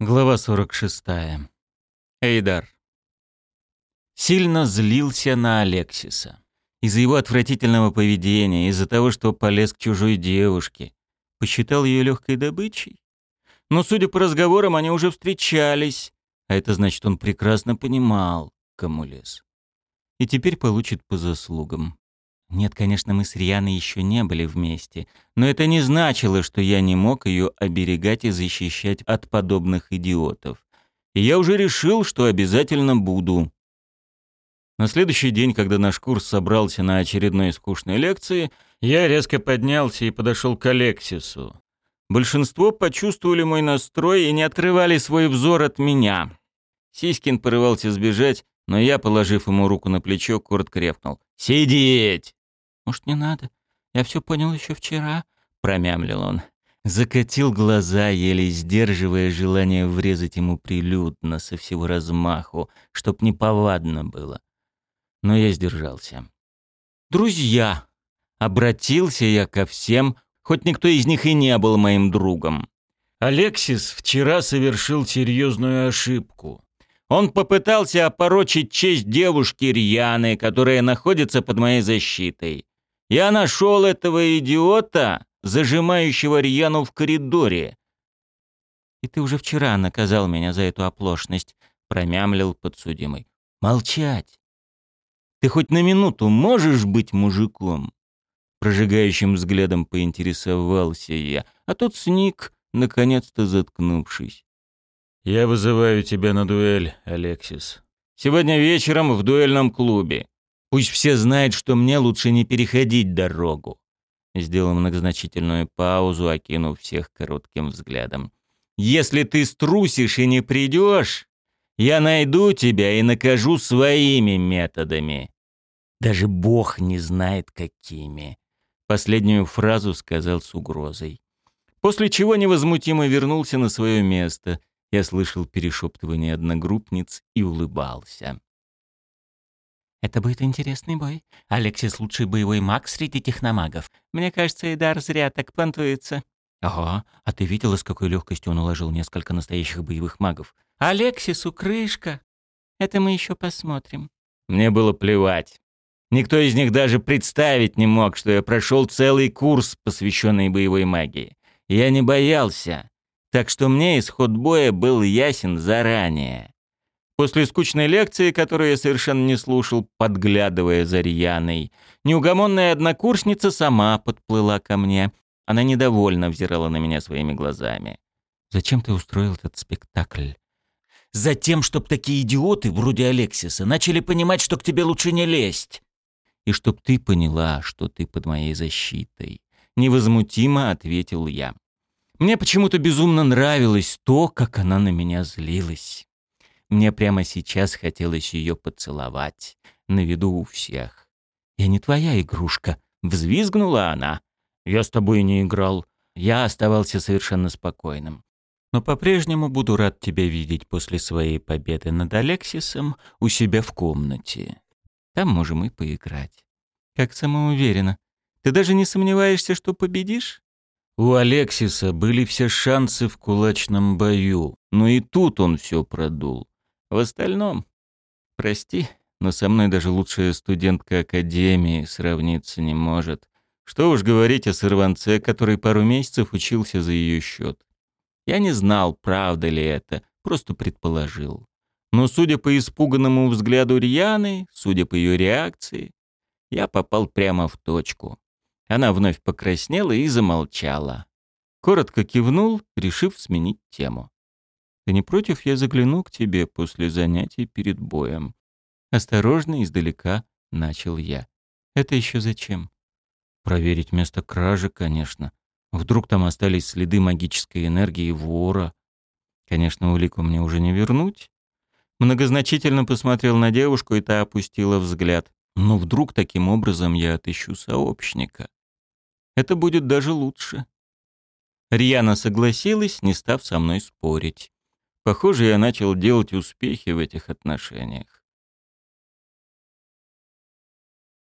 Глава 46. Эйдар. Сильно злился на Алексиса. Из-за его отвратительного поведения, из-за того, что полез к чужой девушке. Посчитал ее легкой добычей. Но, судя по разговорам, они уже встречались. А это значит, он прекрасно понимал, кому лез. И теперь получит по заслугам. Нет, конечно, мы с Рианой еще не были вместе, но это не значило, что я не мог ее оберегать и защищать от подобных идиотов. И я уже решил, что обязательно буду. На следующий день, когда наш курс собрался на очередной скучной лекции, я резко поднялся и подошел к Алексису. Большинство почувствовали мой настрой и не открывали свой взор от меня. Сиськин порывался сбежать, но я, положив ему руку на плечо, коротко рявкнул. «Сидеть!» «Может, не надо? Я все понял еще вчера», — промямлил он. Закатил глаза, еле сдерживая желание врезать ему прилюдно со всего размаху, чтоб неповадно было. Но я сдержался. «Друзья!» — обратился я ко всем, хоть никто из них и не был моим другом. Алексис вчера совершил серьезную ошибку. Он попытался опорочить честь девушки Рьяны, которая находится под моей защитой. Я нашел этого идиота, зажимающего Рьяну в коридоре. «И ты уже вчера наказал меня за эту оплошность», — промямлил подсудимый. «Молчать! Ты хоть на минуту можешь быть мужиком?» Прожигающим взглядом поинтересовался я, а тот сник, наконец-то заткнувшись. «Я вызываю тебя на дуэль, Алексис. Сегодня вечером в дуэльном клубе. Пусть все знают, что мне лучше не переходить дорогу». Сделал многозначительную паузу, окинув всех коротким взглядом. «Если ты струсишь и не придешь, я найду тебя и накажу своими методами. Даже Бог не знает, какими». Последнюю фразу сказал с угрозой. После чего невозмутимо вернулся на свое место — я слышал перешептывание одногруппниц и улыбался. «Это будет интересный бой. Алексис — лучший боевой маг среди техномагов. Мне кажется, Идар зря так понтуется». «Ага, а ты видела, с какой легкостью он уложил несколько настоящих боевых магов?» «Алексису крышка. Это мы еще посмотрим». Мне было плевать. Никто из них даже представить не мог, что я прошел целый курс, посвященный боевой магии. Я не боялся так что мне исход боя был ясен заранее. После скучной лекции, которую я совершенно не слушал, подглядывая за Рьяной, неугомонная однокурсница сама подплыла ко мне. Она недовольно взирала на меня своими глазами. «Зачем ты устроил этот спектакль?» «Затем, чтоб такие идиоты, вроде Алексиса, начали понимать, что к тебе лучше не лезть. И чтоб ты поняла, что ты под моей защитой», — невозмутимо ответил я. Мне почему-то безумно нравилось то, как она на меня злилась. Мне прямо сейчас хотелось ее поцеловать, на виду у всех. «Я не твоя игрушка», — взвизгнула она. «Я с тобой не играл». Я оставался совершенно спокойным. «Но по-прежнему буду рад тебя видеть после своей победы над Алексисом у себя в комнате. Там можем и поиграть. Как самоуверенно. Ты даже не сомневаешься, что победишь?» У Алексиса были все шансы в кулачном бою, но и тут он все продул. В остальном, прости, но со мной даже лучшая студентка академии сравниться не может. Что уж говорить о сорванце, который пару месяцев учился за ее счет. Я не знал, правда ли это, просто предположил. Но судя по испуганному взгляду Рьяны, судя по ее реакции, я попал прямо в точку. Она вновь покраснела и замолчала. Коротко кивнул, решив сменить тему. «Ты не против, я загляну к тебе после занятий перед боем?» Осторожно, издалека, начал я. «Это еще зачем?» «Проверить место кражи, конечно. Вдруг там остались следы магической энергии вора. Конечно, улику мне уже не вернуть». Многозначительно посмотрел на девушку, и та опустила взгляд. «Но вдруг таким образом я отыщу сообщника?» Это будет даже лучше. Рьяна согласилась, не став со мной спорить. Похоже, я начал делать успехи в этих отношениях.